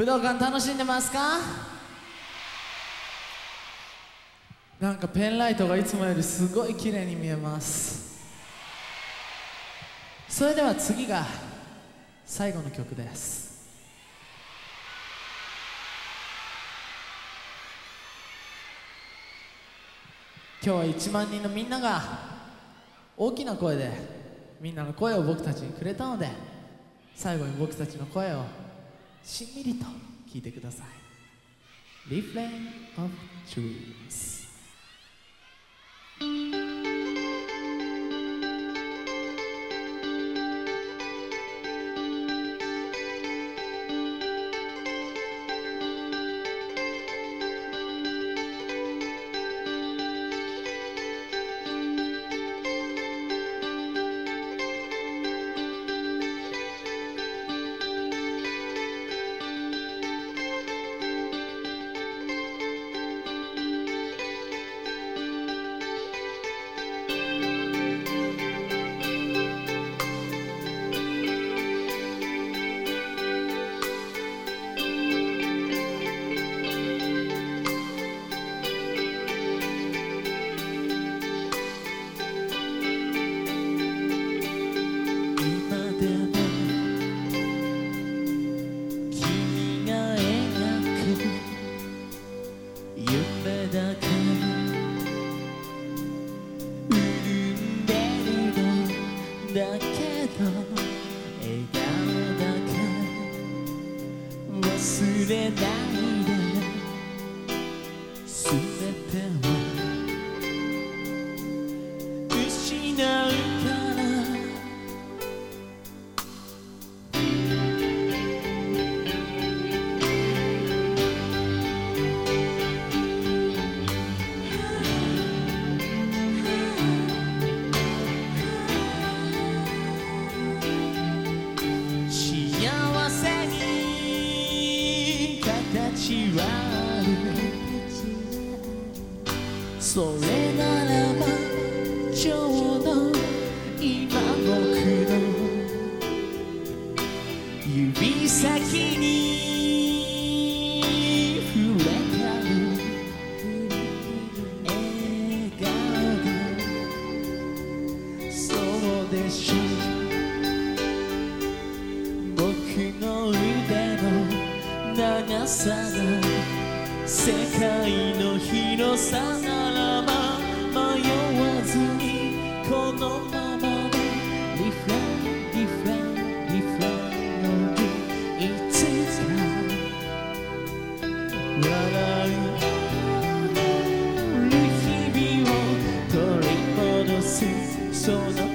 武道館楽しんでますか？なんかペンライトがいつもよりすごい綺麗に見えます。それでは次が最後の曲です。今日は1万人のみんなが大きな声でみんなの声を僕たちにくれたので最後に僕たちの声をしんみりと聞いてください Refrain of Dreams 全てをそれならばちょうど今僕の指先に触れたる笑顔がそうでしょ僕の腕の長さが世界の広さ sono